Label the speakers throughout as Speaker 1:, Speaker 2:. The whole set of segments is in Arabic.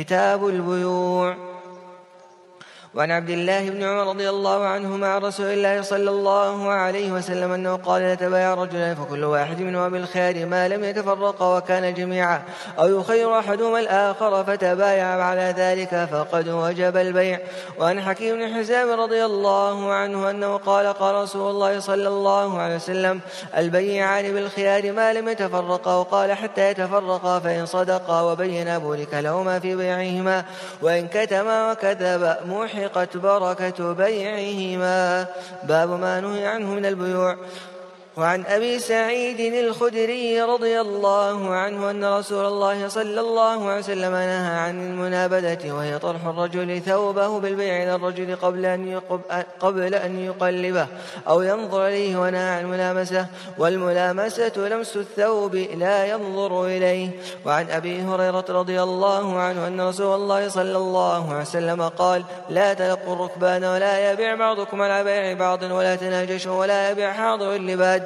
Speaker 1: كتاب البيوع وعن عبد الله بن عمر رضي الله عنهما عن رسول الله صلى الله عليه وسلم أنه قال لا تبايع رجلان فكل واحد منهما بالخير ما لم يتفرقا وكان جميعا. أو يخير أحدهما الآخر فتبايع على ذلك فقد وجب البيع. وعن حكيم بن حزام رضي الله عنه أنه قال قال رسول الله صلى الله عليه وسلم البيعان بالخيار ما لم يتفرقا وقال حتى يتفرقا فإن صدقا وبين بورك لهما في بيعهما. وإن كتما وكذب موحي حقت بركة بيعهما. باب ما نهي عنه من البيوع. وعن أبي سعيد الخدري رضي الله عنه أن رسول الله صلى الله عليه وسلم نهى عن المنابذة وهي طرح الرجل ثوبه بالبيع إلى الرجل قبل أن قبل أن يقلبه أو ينظر إليه ونهى عن الملامسة والملامسة لمس الثوب لا ينظر إليه. وعن أبي هريرة رضي الله عنه أن رسول الله صلى الله عليه وسلم قال لا تلقوا الركبان ولا يبيع بعضكم على بيع بعض ولا تناجشوا ولا يبيع حاضر اللباد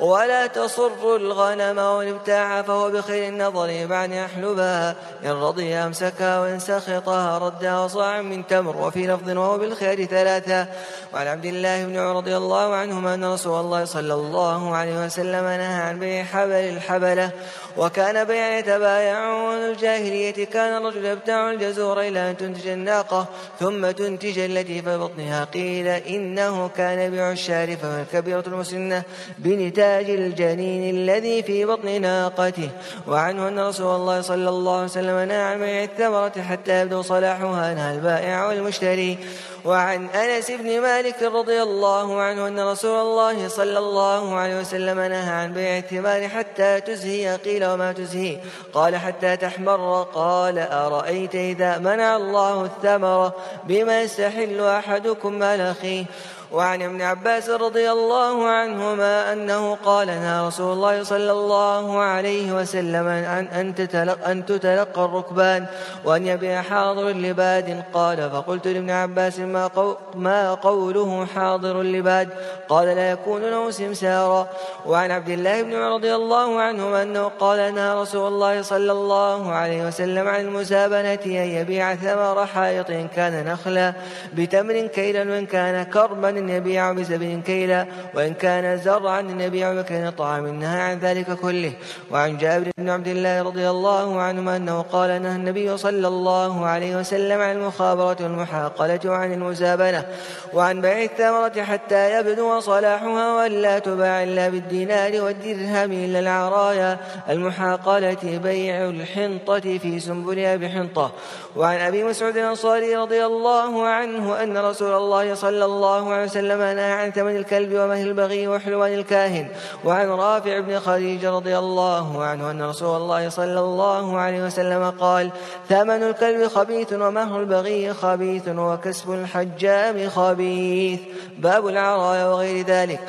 Speaker 1: ولا تصر الغنم وإن ابتاع فهو بخير النظر بعد يحلبها. إن رضي أمسكها وإن سخطها ردها صاع من تمر وفي لفظ وهو بالخير ثلاثة. وعن عبد الله بن عمر رضي الله عنهما أن رسول الله صلى الله عليه وسلم نهى عن بيع حبل الحبلة. وكان بيع يتبايعون الجاهلية. كان الرجل يبتاع الجزور إلى أن تنتج الناقة ثم تنتج التي في بطنها. قيل إنه كان يبيع الشارفة والكبيرة المسنة بنتاج الجنين الذي في بطن ناقته. وعنه أن رسول الله صلى الله عليه وسلم نهى عن بيع الثمرة حتى يبدو صلاحها نهى البائع والمشتري. وعن أنس بن مالك رضي الله عنه أن رسول الله صلى الله عليه وسلم نهى عن بيع الثمار حتى تزهي. قيل وما تزهي؟ قال حتى تحمر. قال أرأيت إذا منع الله الثمر بما يستحل أحدكم مال أخيه؟ وعن ابن عباس رضي الله عنهما أنه قال نهى رسول الله صلى الله عليه وسلم أن, أن, تتلقى, أن تتلقى الركبان وأن يبيع حاضر لباد قال فقلت لابن عباس ما, قو ما قوله حاضر لباد؟ قال لا يكون له سمسارا وعن عبد الله بن عمر رضي الله عنهما أنه قال نهى رسول الله صلى الله عليه وسلم عن المسابنة أن يبيع ثمر حائط إن كان نخلا بتمر كيلا وإن كان كربا أن يبيع بسبيل كيلا وإن كان زرعا يبيع بكين طعام نهى عن ذلك كله. وعن جابر بن عبد الله رضي الله عنهما أنه قال نهى النبي صلى الله عليه وسلم عن المخابرة والمحاقلة وعن المزابنة وعن بيع الثمرة حتى يبدو صلاحها ولا تباع إلا بالدينار والدرهم إلا العرايا. المحاقلة بيع الحنطة في سنبلها بحنطة وعن أبي مسعود الأنصاري رضي الله عنه أن رسول الله صلى الله عليه وسلم نهى عن ثمن الكلب ومهل البغي وحلوان الكاهن. وعن رافع بن خديجة رضي الله عنه أن رسول الله صلى الله عليه وسلم قال ثمن الكلب خبيث ومهل البغي خبيث وكسب الحجام خبيث. باب العرايا وغير ذلك.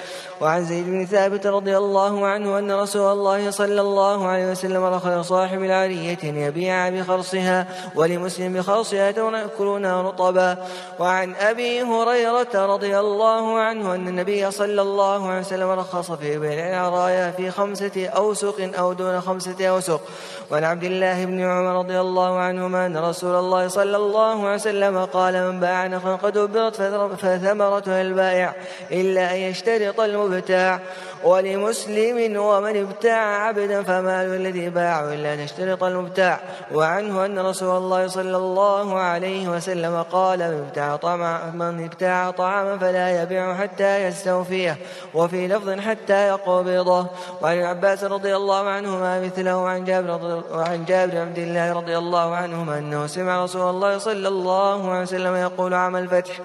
Speaker 1: وعن زيد بن ثابت رضي الله عنه أن رسول الله صلى الله عليه وسلم رخل صاحب العرية يبيع بخرصها ولمسلم بخرصها تأكلونها رطبا. وعن أبي هريرة رضي الله عنه أن النبي صلى الله عليه وسلم رخص في بيع العرايا في خمسة أوسق أو دون خمسة أوسق. وعن عبد الله بن عمر رضي الله عنهما أن رسول الله صلى الله عليه وسلم قال من باع نخلا قد أبرت فثمرتها البائع إلا أن يشترط المبتاع ولمسلم ومن ابتاع عبدا فمال الذي باعه إلا أن يشترط المبتاع. وعنه أن رسول الله صلى الله عليه وسلم قال من ابتاع طعاما, من ابتاع طعاما فلا يبيع حتى يستوفيه وفي لفظ حتى يقبضه. وعن العباس رضي الله عنهما مثله وعن جابر وعن جابر عبد الله رضي الله عنهما أنه سمع رسول الله صلى الله عليه وسلم يقول عام الفتح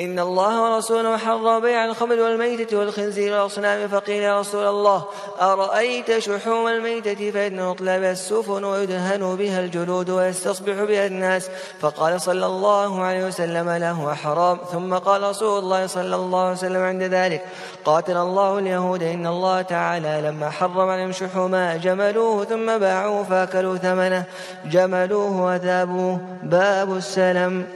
Speaker 1: إن الله ورسوله حرم بيع الخمر والميتة والخنزير والأصنام فقيل يا رسول الله أرأيت شحوم الميتة فإنه يطلع بها السفن ويدهن بها الجلود ويستصبح بها الناس؟ فقال صلى الله عليه وسلم له حرام ثم قال رسول الله صلى الله عليه وسلم عند ذلك قاتل الله اليهود إن الله تعالى لما حرم عليهم شحوما جملوه ثم باعوه فأكلوا ثمنه. جملوه وذابوه. باب السلم.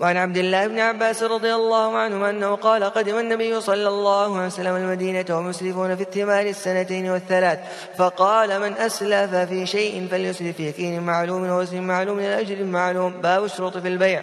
Speaker 1: وعن عبد الله بن عباس رضي الله عنهما أنه قال قدم النبي صلى الله عليه وسلم المدينة ومسرفون في الثمار السنتين والثلاث فقال من أسلف في شيء فليسلف في كين معلوم ووزن معلوم من أجر معلوم. باب الشروط في البيع.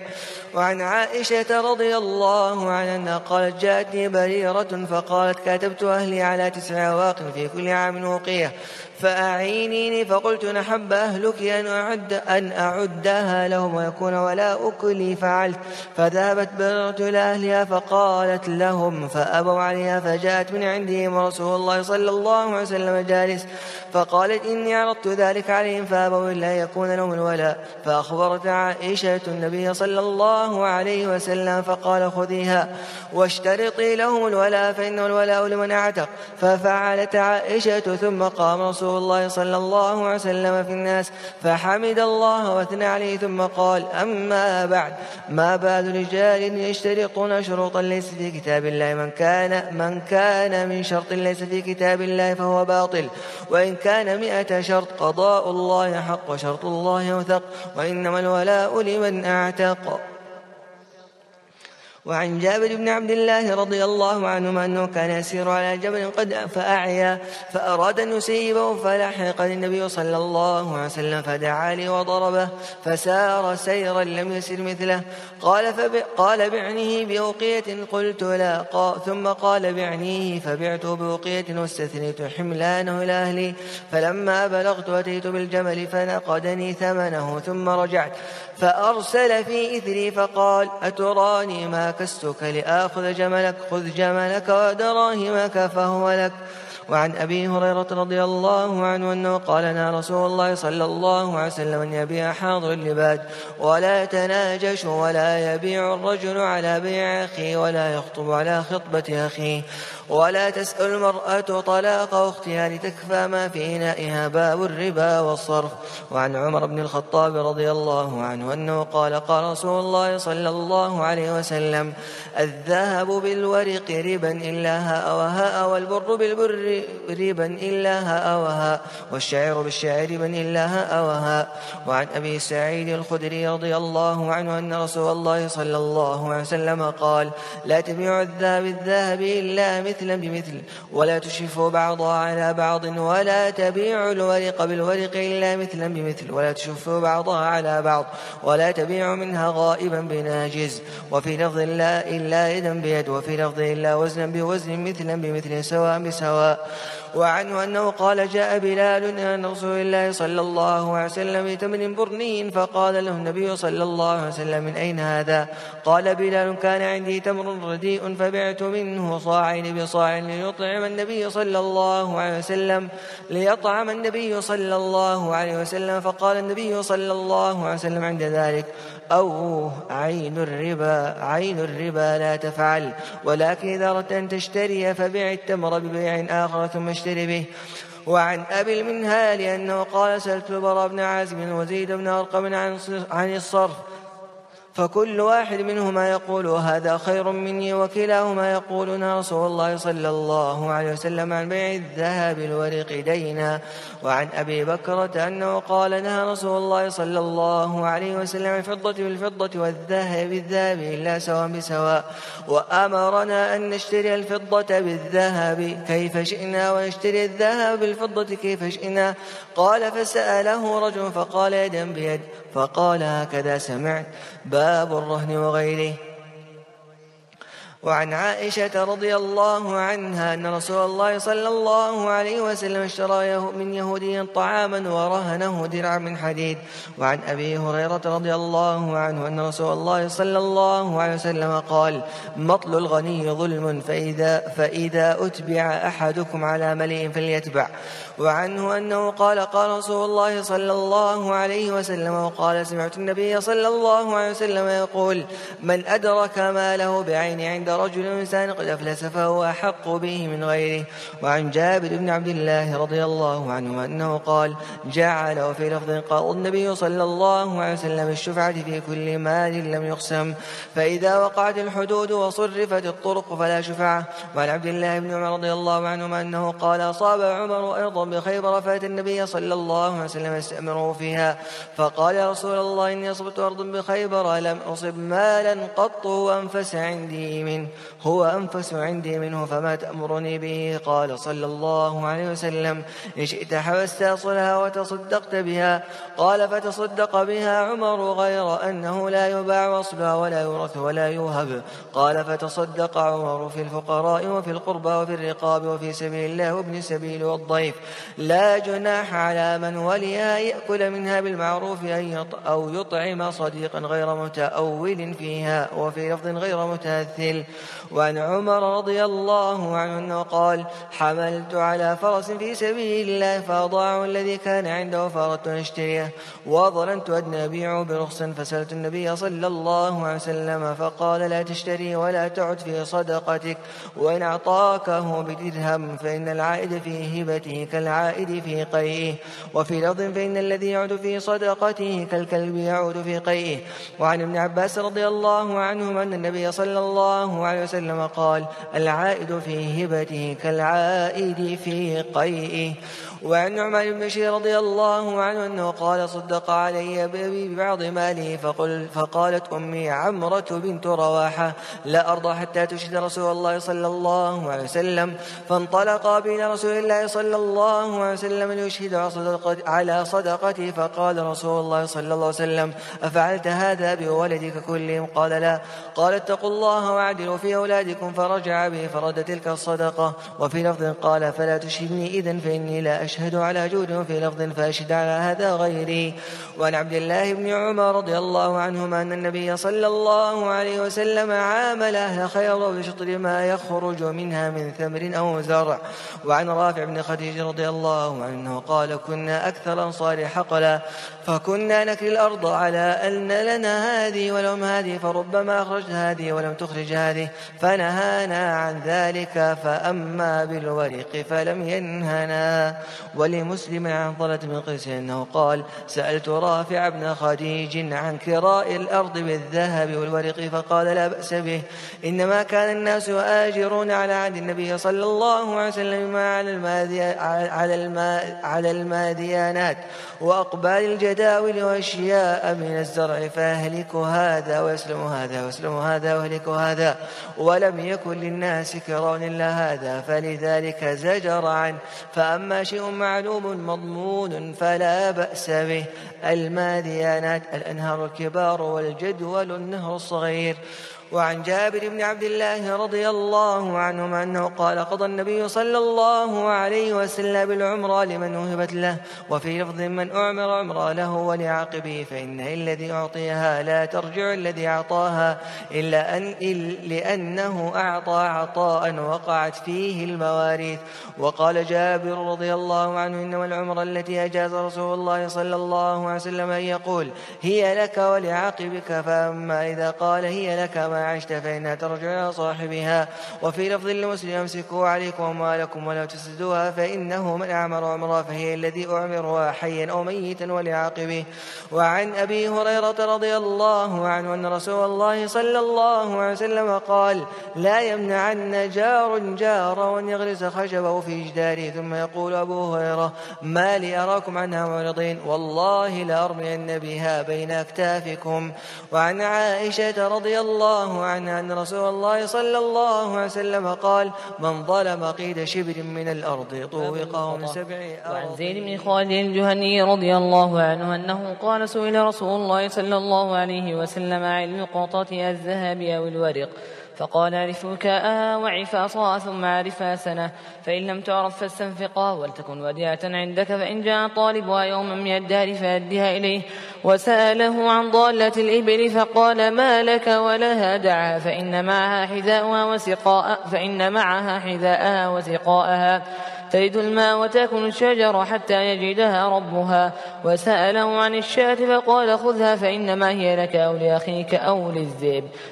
Speaker 1: وعن عائشة رضي الله عنها قالت جاءتني بريرة فقالت كاتبت أهلي على تسع أواق في كل عام وقية فأعينيني فقلت نحب أهلك أن أعد أن أعدها لهم ويكون ولا أكلي فعلت. فذهبت بررت إلى أهلها فقالت لهم فأبوا عليها فجاءت من عندهم ورسول الله صلى الله عليه وسلم جالس فقالت إني عرضت ذلك عليهم فأبوا إلا يكون لهم الولاء. فأخبرت عائشة النبي صلى الله عليه وسلم فقال خذيها واشترطي لهم الولاء فإن الولاء لمن أعتق. ففعلت عائشة ثم قام رسول الله صلى الله عليه وسلم في الناس فحمد الله واثنى عليه ثم قال أما بعد ما بال رجال يشترطون شروطا ليس في كتاب الله. من كان من كان من شرط ليس في كتاب الله فهو باطل. وإن كان مئة شرط قضاء الله حق وشرط الله وثق. وإنما الولاء لمن أعتق. وعن جابر بن عبد الله رضي الله عنهما أنه كان يسير على جبل قد فأعيا فأراد أن يسيبه فلحق النبي صلى الله عليه وسلم فدعا لي وضربه فسار سيرا لم يسر مثله قال فب... قال بعنيه بأوقية قلت لا. ثم قال بعنيه فبعته بأوقية واستثنيت حملانه إلى أهلي فلما بلغت أتيت بالجمل فنقدني ثمنه ثم رجعت فأرسل في إثري فقال أتراني ما كستك لآخذ جملك خذ جملك ودراهمك فهو لك. وعن أبي هريرة رضي الله عنه أنه قال لنا رسول الله صلى الله عليه وسلم أن يبيع حاضر اللباد ولا تناجش ولا يبيع الرجل على بيع أخيه ولا يخطب على خطبة أخيه ولا تسأل المرأة طلاق أختها لتكفى ما في إنائها باب الربا والصرف وعن عمر بن الخطاب رضي الله عنه أنه قال قال رسول الله صلى الله عليه وسلم الذهب بالورق ربا إلا هاء وهاء والبر بالبر ربا إلا هاء وهاء والشعر بالشعر ربا إلا هاء وهاء وعن أبي سعيد الخدري رضي الله عنه أن رسول الله صلى الله عليه وسلم قال لا تبيع الذهب الذهب إلا مثلا بمثل ولا تشفوا بعضها على بعض ولا تبيع الورق بالورق إلا مثلا بمثل ولا تشفوا بعضها على بعض ولا تبيع منها غائبا بناجز وفي لفظ لا إلا يدا بيد وفي لفظ إلا وزنا بوزن مثلا بمثل سواء بسواء. وعنه أنه قال جاء بلال أن رسول الله صلى الله عليه وسلم بتمر برني فقال له النبي صلى الله عليه وسلم من أين هذا؟ قال بلال كان عندي تمر رديء فبعت منه صاعين بصاع ليطعم النبي صلى الله عليه وسلم ليطعم النبي صلى الله عليه وسلم فقال النبي صلى الله عليه وسلم عند ذلك أو عين الربا عين الربا لا تفعل ولكن إذا أردت أن تشتري فبيع التمر ببيع آخر. ثم اشتري به وعن أبي المنهال أنه قال سألت البراء بن عازم وزيد بن أرقم عن الصرف. فكل واحد منهما يقول هذا خير مني وكلاهما يقولون رسول الله صلى الله عليه وسلم عن بيع الذهب الورق دينا وعن أبي بكرة أنه قال نهى رسول الله صلى الله عليه وسلم الفضة بالفضة والذهب بالذهب إلا سواء بسواء وأمرنا أن نشتري الفضة بالذهب كيف شئنا ونشتري الذهب بالفضة كيف شئنا قال فسأله رجل فقال يدا بيد فقال هكذا سمعت باب الرهن وغيره. وعن عائشة رضي الله عنها أن رسول الله صلى الله عليه وسلم اشترى من يهودي طعاما ورهنه درعا من حديد. وعن أبي هريرة رضي الله عنه أن رسول الله صلى الله عليه وسلم قال مطل الغني ظلم فإذا, فإذا أتبع أحدكم على مليء فليتبع. وعنه أنه قال قال رسول الله صلى الله عليه وسلم وقال سمعت النبي صلى الله عليه وسلم يقول من أدرك ماله بعين عند رجل إنسان قد أفلس فهو أحق به من غيره. وعن جابر بن عبد الله رضي الله عنه أنه قال جعل في لفظ قال النبي صلى الله عليه وسلم الشفعة في كل مال لم يقسم فإذا وقعت الحدود وصرفت الطرق فلا شفعة. وعن عبد الله بن عمر رضي الله عنهما أنه قال أصاب عمر أيضا أرضا بخيبر فأتى النبي صلى الله عليه وسلم يستأمره فيها. فقال يا رسول الله إني أصبت أرضا بخيبر لم أصب مالا قط هو أنفس عندي منه هو أنفس عندي منه فما تأمرني به؟ قال صلى الله عليه وسلم إن شئت حبست أصلها وتصدقت بها. قال فتصدق بها عمر غير أنه لا يباع أصلها ولا يورث ولا يوهب. قال فتصدق عمر في الفقراء وفي القربى وفي الرقاب وفي سبيل الله وابن السبيل والضيف. لا جناح على من وليها يأكل منها بالمعروف أو يطعم صديقا غير متأول فيها وفي لفظ غير متأثل. وعن عمر رضي الله عنه أنه قال حملت على فرس في سبيل الله فأضاعه الذي كان عنده فأردت أن أشتريه. وظننت أن أبيعه برخص فسألت النبي صلى الله عليه وسلم فقال لا تشتري ولا تعد في صدقتك. وإن أعطاكه بدرهم فإن العائد في هبته كالعائد في قيئه. وفي لفظ فإن الذي يعود في صدقته كالكلب يعود في قيئه. وعن ابن عباس رضي الله عنهما أن النبي صلى الله عليه وسلم قال العائد في هبته كالعائد في قيئه. وعن نعمان بن بشير رضي الله عنه أنه قال صدق علي بأبي ببعض ماله فقل فقالت أمي عمرة بنت رواحة لا أرضى حتى تشهد رسول الله صلى الله عليه وسلم. فانطلقا بين رسول الله صلى الله عليه وسلم ليشهد على صدقته فقال رسول الله صلى الله عليه وسلم أفعلت هذا بولدك كلهم قال لا. قال اتقوا الله واعدلوا في أولادكم. فرجع به فرد تلك الصدقة. وفي لفظ قال فلا تشهدني إذا فإني لا أشهد على جود. في لفظ فأشهد على هذا غيري. وعن عبد الله بن عمر رضي الله عنهما أن النبي صلى الله عليه وسلم عامل أهل خير بشطر ما يخرج منها من ثمر أو زرع. وعن رافع بن خديج رضي الله عنه قال كنا أكثر أنصار حقلا فكنا نكري الأرض على أن لنا هذه ولهم هذه فربما أخرجت هذه ولم تخرج هذه فنهانا عن ذلك فأما بالورق فلم ينهنا. ولمسلم عن طلة بن قيس أنه قال سألت رافع بن خديج عن كراء الأرض بالذهب والورق فقال لا بأس به إنما كان الناس يؤاجرون على عهد النبي صلى الله عليه وسلم على على الماء على الماديانات وأقبال الجداول وأشياء من الزرع فأهلك هذا ويسلم هذا ويسلم هذا وأهلك هذا ولم يكن للناس كرون إلا هذا فلذلك زجر عنه. فأما شيء معلوم مضمون فلا بأس به. الماديانات الأنهار الكبار والجدول النهر الصغير. وعن جابر بن عبد الله رضي الله عنهما أنه قال قضى النبي صلى الله عليه وسلم بالعمرة لمن وهبت له وفي لفظ من أعمر عمرة له ولعاقبه فإن الذي أعطيها لا ترجع الذي أعطاها إلا أن لأنه أعطى عطاء وقعت فيه المواريث. وقال جابر رضي الله عنه إنما العمرة التي أجاز رسول الله صلى الله عليه وسلم أن يقول هي لك ولعاقبك فأما إذا قال هي لك ما عشت فإنها ترجع إلى صاحبها. وفي لفظ لمسلم امسكوا عليكم أموالكم ولا تسدوها فإنه من أعمر عمرا فهي الذي أعمرها حيا أو ميتا ولعاقبه. وعن أبي هريرة رضي الله عنه أن رسول الله صلى الله عليه وسلم قال لا يمنعن جار جارا وأن يغرس خشبه في جداره. ثم يقول أبو هريرة ما لي أراكم عنها معرضين. والله لأرمين بها بين أكتافكم. وعن عائشة رضي الله الله عنها أن رسول الله صلى الله عليه وسلم قال من ظلم قيد شبر من الأرض طوقه من سبع
Speaker 2: وعن زيد بن خالد الجهني رضي الله عنه أنه قال سئل رسول الله صلى الله عليه وسلم عن القطة الذهب أو الورق. فقال عرفوكاءها وعفاصا ثم عرفا سنة. فإن لم تعرف فاستنفقا ولتكن وديعة عندك فإن جاء طالبها يوما من الدهر فأدها إليه. وسأله عن ضالة الإبل فقال ما لك ولها دعا فإن معها حذاءها وسقاء فإن معها حذاءها وسقاءها. تلد الماء وتأكل الشجر حتى يجدها ربها. وسأله عن الشاة فقال خذها فإنما هي لك أو لأخيك أو للذئب.